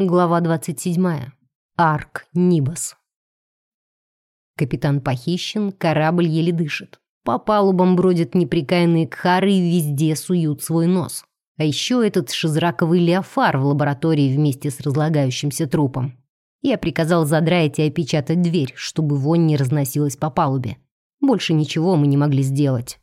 Глава 27. Арк Нибас. Капитан похищен, корабль еле дышит. По палубам бродят неприкаянные кхары и везде суют свой нос. А еще этот шизраковый леофар в лаборатории вместе с разлагающимся трупом. Я приказал задрать и опечатать дверь, чтобы вонь не разносилась по палубе. Больше ничего мы не могли сделать.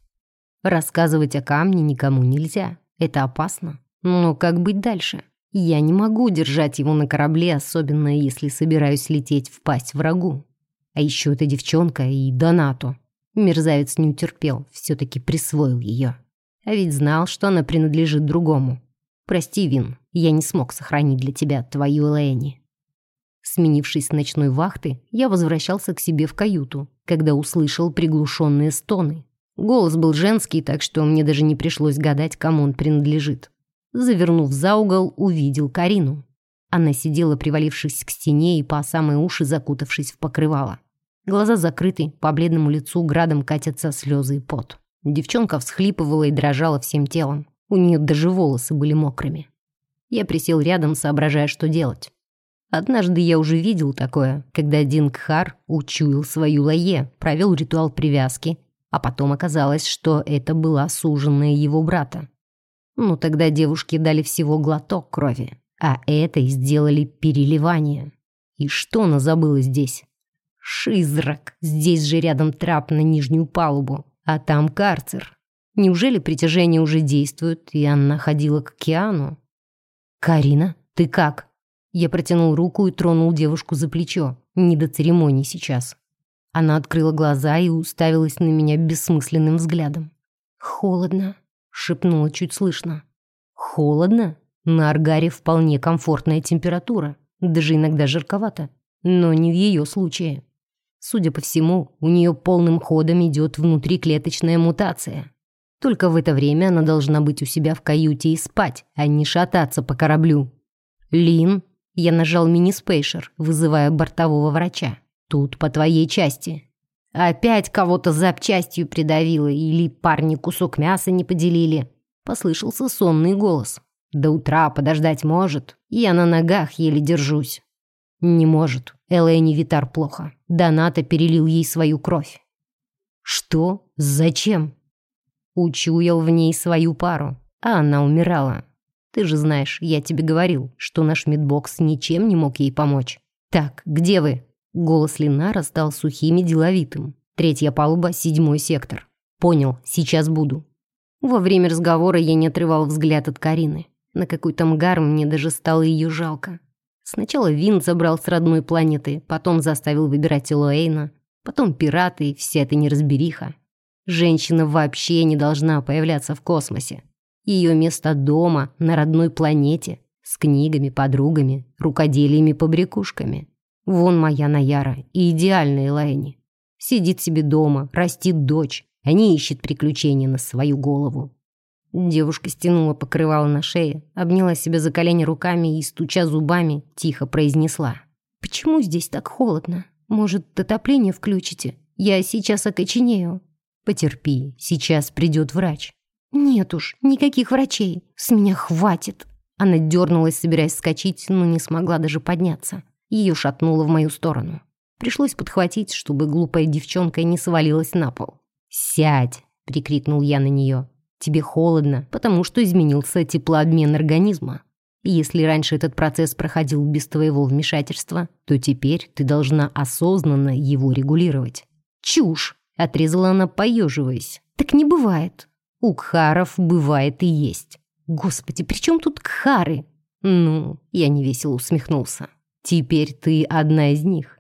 Рассказывать о камне никому нельзя. Это опасно. Но как быть дальше? Я не могу держать его на корабле, особенно если собираюсь лететь в пасть врагу. А еще эта девчонка и Донату. Мерзавец не утерпел, все-таки присвоил ее. А ведь знал, что она принадлежит другому. Прости, Вин, я не смог сохранить для тебя твою Элэни. Сменившись с ночной вахты, я возвращался к себе в каюту, когда услышал приглушенные стоны. Голос был женский, так что мне даже не пришлось гадать, кому он принадлежит. Завернув за угол, увидел Карину. Она сидела, привалившись к стене и по самые уши закутавшись в покрывало. Глаза закрыты, по бледному лицу градом катятся слезы и пот. Девчонка всхлипывала и дрожала всем телом. У нее даже волосы были мокрыми. Я присел рядом, соображая, что делать. Однажды я уже видел такое, когда Дингхар учуял свою лае, провел ритуал привязки, а потом оказалось, что это была суженная его брата. Ну, тогда девушке дали всего глоток крови, а этой сделали переливание. И что она забыла здесь? Шизрак. Здесь же рядом трап на нижнюю палубу, а там карцер. Неужели притяжение уже действует, и она ходила к океану? «Карина, ты как?» Я протянул руку и тронул девушку за плечо. Не до церемоний сейчас. Она открыла глаза и уставилась на меня бессмысленным взглядом. «Холодно», шепнула чуть слышно. Холодно? На Аргаре вполне комфортная температура, даже иногда жарковато, но не в ее случае. Судя по всему, у нее полным ходом идет внутриклеточная мутация. Только в это время она должна быть у себя в каюте и спать, а не шататься по кораблю. «Лин», я нажал мини-спейшер, вызывая бортового врача. «Тут по твоей части». Опять кого-то запчастью придавило или парни кусок мяса не поделили. Послышался сонный голос. До утра подождать может. Я на ногах еле держусь. Не может. Элэни Витар плохо. Доната перелил ей свою кровь. Что? Зачем? Учуял в ней свою пару, а она умирала. Ты же знаешь, я тебе говорил, что наш медбокс ничем не мог ей помочь. Так, где вы? Голос Ленара стал сухим и деловитым. Третья палуба, седьмой сектор. Понял, сейчас буду. Во время разговора я не отрывал взгляд от Карины. На какой-то мгар мне даже стало ее жалко. Сначала Вин забрал с родной планеты, потом заставил выбирать Элоэйна, потом пираты и вся эта неразбериха. Женщина вообще не должна появляться в космосе. Ее место дома, на родной планете, с книгами, подругами, рукоделиями, побрякушками. Вон моя Наяра и идеальная Элайни. Сидит себе дома, растит дочь, а не ищет приключения на свою голову. Девушка стянула покрывало на шее, обняла себя за колени руками и, стуча зубами, тихо произнесла. «Почему здесь так холодно? Может, отопление включите? Я сейчас окоченею». «Потерпи, сейчас придет врач». «Нет уж, никаких врачей. С меня хватит». Она дернулась, собираясь вскочить, но не смогла даже подняться. Ее шатнуло в мою сторону. Пришлось подхватить, чтобы глупая девчонка не свалилась на пол. «Сядь!» — прикрикнул я на нее. «Тебе холодно, потому что изменился теплообмен организма. Если раньше этот процесс проходил без твоего вмешательства, то теперь ты должна осознанно его регулировать». «Чушь!» — отрезала она, поеживаясь. «Так не бывает. У кхаров бывает и есть. Господи, при чем тут кхары?» «Ну...» — я невесело усмехнулся. Теперь ты одна из них.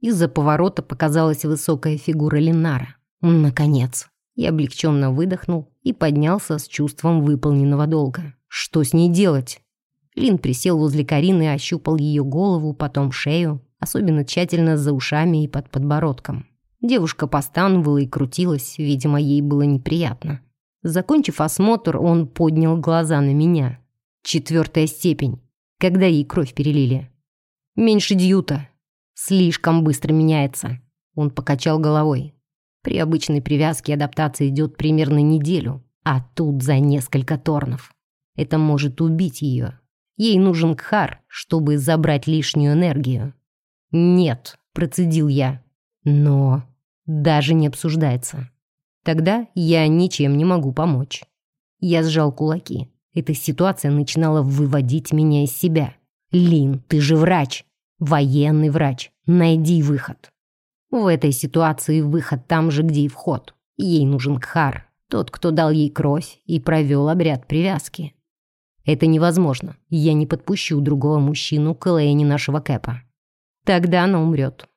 Из-за поворота показалась высокая фигура Ленара. Наконец. Я облегченно выдохнул и поднялся с чувством выполненного долга. Что с ней делать? Лин присел возле Карины и ощупал ее голову, потом шею, особенно тщательно за ушами и под подбородком. Девушка постановала и крутилась, видимо, ей было неприятно. Закончив осмотр, он поднял глаза на меня. Четвертая степень. Когда ей кровь перелили? Меньше дьюта. Слишком быстро меняется. Он покачал головой. При обычной привязке адаптация идет примерно неделю, а тут за несколько торнов. Это может убить ее. Ей нужен Кхар, чтобы забрать лишнюю энергию. «Нет», — процедил я. «Но...» «Даже не обсуждается. Тогда я ничем не могу помочь». Я сжал кулаки. Эта ситуация начинала выводить меня из себя. «Лин, ты же врач. Военный врач. Найди выход». В этой ситуации выход там же, где и вход. Ей нужен Кхар, тот, кто дал ей кровь и провел обряд привязки. Это невозможно. Я не подпущу другого мужчину к Элэйне нашего Кэпа. Тогда она умрет.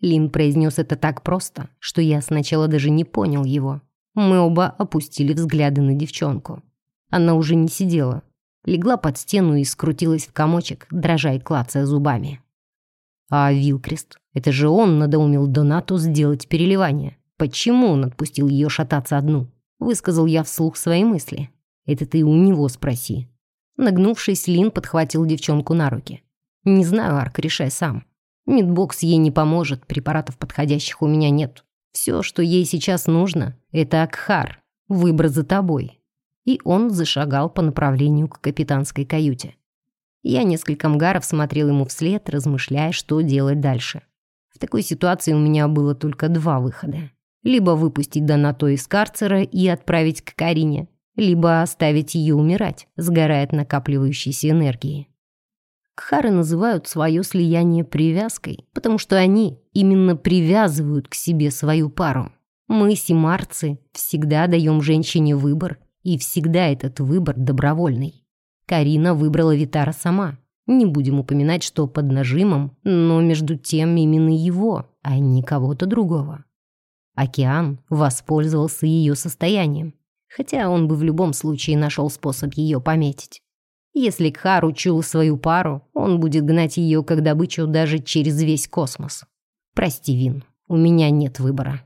Лин произнес это так просто, что я сначала даже не понял его. Мы оба опустили взгляды на девчонку. Она уже не сидела. Легла под стену и скрутилась в комочек, дрожа и клацая зубами. А Вилкрест? Это же он надоумил Донату сделать переливание. Почему он отпустил ее шататься одну? Высказал я вслух свои мысли. Это ты у него спроси. Нагнувшись, Лин подхватил девчонку на руки. «Не знаю, Арк, решай сам. Мидбокс ей не поможет, препаратов подходящих у меня нет. Все, что ей сейчас нужно, это Акхар, выбор за тобой». И он зашагал по направлению к капитанской каюте. Я несколько мгаров смотрел ему вслед, размышляя, что делать дальше. В такой ситуации у меня было только два выхода. Либо выпустить Донато из карцера и отправить к Карине, либо оставить ее умирать, сгорая от накапливающейся энергии. Кхары называют свое слияние привязкой, потому что они именно привязывают к себе свою пару. Мы, симарцы, всегда даем женщине выбор, и всегда этот выбор добровольный. Карина выбрала Витара сама. Не будем упоминать, что под нажимом, но между тем именно его, а не кого-то другого. Океан воспользовался ее состоянием, хотя он бы в любом случае нашел способ ее пометить. Если Кхар учил свою пару, он будет гнать ее как добычу даже через весь космос. Прости, Вин, у меня нет выбора.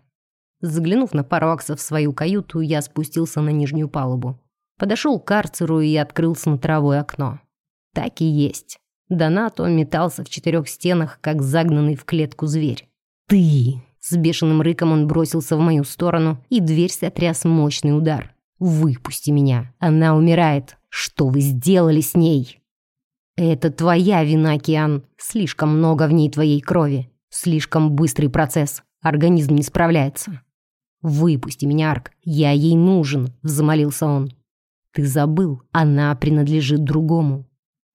Заглянув на пару аксов в свою каюту, я спустился на нижнюю палубу. Подошел к карцеру и открыл смотровое окно. Так и есть. Донато метался в четырех стенах, как загнанный в клетку зверь. «Ты!» С бешеным рыком он бросился в мою сторону, и дверь сотряс мощный удар. «Выпусти меня! Она умирает! Что вы сделали с ней?» «Это твоя вина, Киан. Слишком много в ней твоей крови. Слишком быстрый процесс. Организм не справляется». «Выпусти меня, Арк. Я ей нужен», — взмолился он. «Ты забыл. Она принадлежит другому.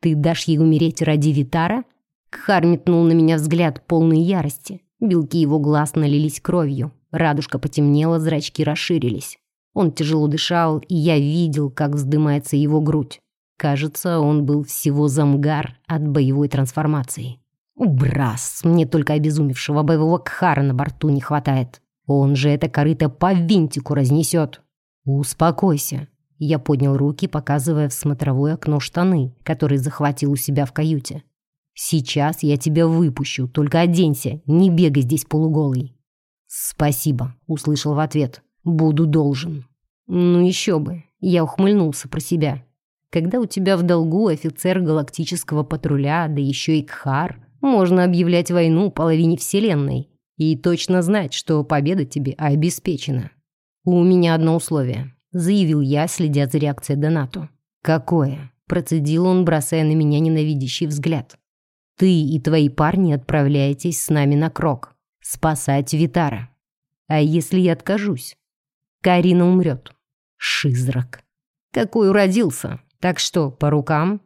Ты дашь ей умереть ради Витара?» Кхар метнул на меня взгляд полной ярости. Белки его глаз налились кровью. Радужка потемнела, зрачки расширились. Он тяжело дышал, и я видел, как вздымается его грудь. Кажется, он был всего замгар от боевой трансформации. Убрас, мне только обезумевшего боевого кхара на борту не хватает. Он же это корыто по винтику разнесет. Успокойся. Я поднял руки, показывая в смотровое окно штаны, которые захватил у себя в каюте. Сейчас я тебя выпущу, только оденься, не бегай здесь полуголый. Спасибо, услышал в ответ. Буду должен. Ну еще бы. Я ухмыльнулся про себя. Когда у тебя в долгу офицер галактического патруля, да еще и Кхар, можно объявлять войну половине Вселенной и точно знать, что победа тебе обеспечена. У меня одно условие, заявил я, следя за реакцией Донату. Какое? Процедил он, бросая на меня ненавидящий взгляд. Ты и твои парни отправляетесь с нами на Крок. Спасать Витара. А если я откажусь? Карина умрет. Шизрак. Какой уродился. Так что, по рукам?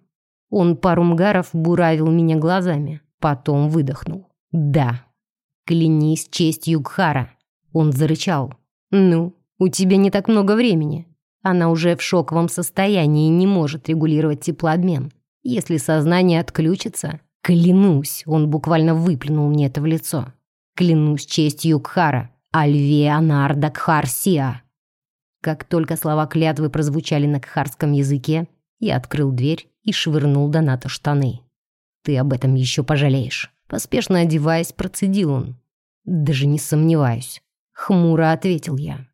Он пару мгаров буравил меня глазами. Потом выдохнул. Да. Клянись честью Гхара. Он зарычал. Ну, у тебя не так много времени. Она уже в шоковом состоянии и не может регулировать теплообмен. Если сознание отключится, клянусь, он буквально выплюнул мне это в лицо. Клянусь честью Кхара, Альвеонарда Кхарсия. Как только слова клятвы прозвучали на кхарском языке, я открыл дверь и швырнул Доната штаны. «Ты об этом еще пожалеешь». Поспешно одеваясь, процедил он. «Даже не сомневаюсь». Хмуро ответил я.